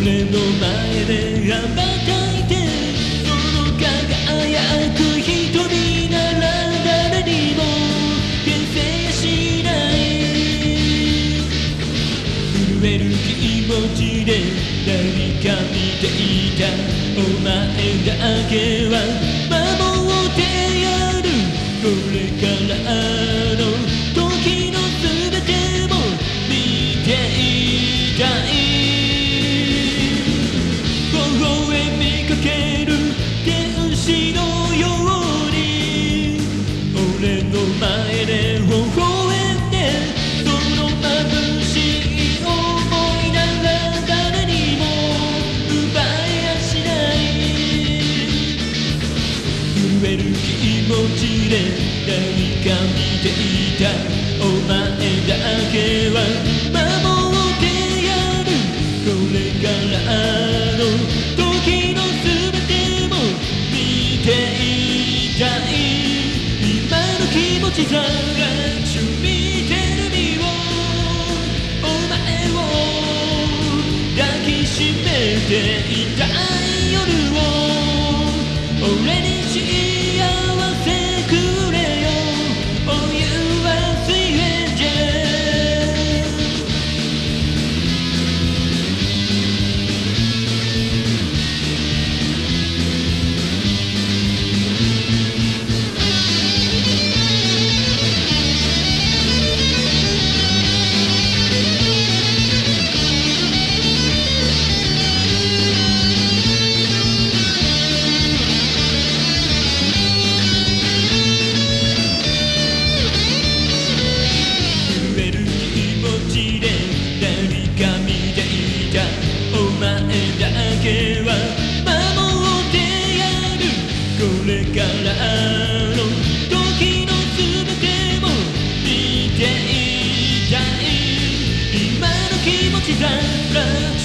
俺の前で羽ばたいてその輝く瞳なら誰にも消せやしない震える気持ちで何か見ていたお前だけは守ってやるこれから何か見ていたお前だけは守ってやるこれからの時の全ても見ていたい今の気持ちさがち見てる身をお前を抱きしめていたい夜を。俺前だけは守ってやる。これからの時の全ても見ていたい。今の気持ちさら。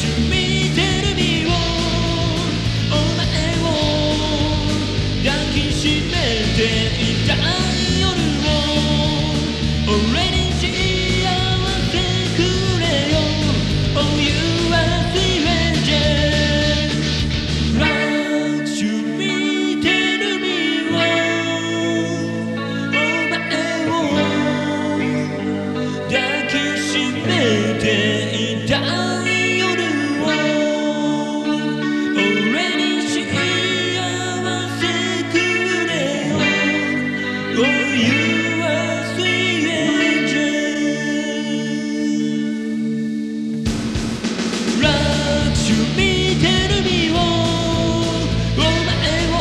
見てる身をお前を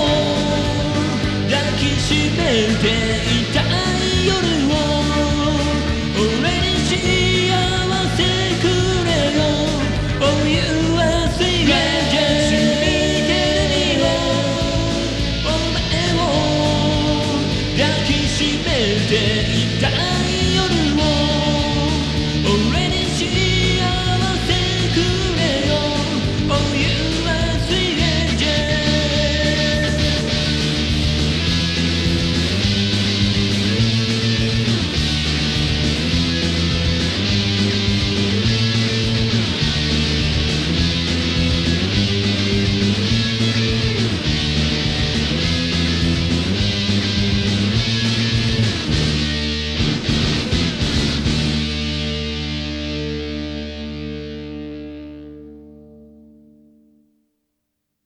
抱きしめていたい夜を俺に幸せくれよる身をお前を抱きしめていたい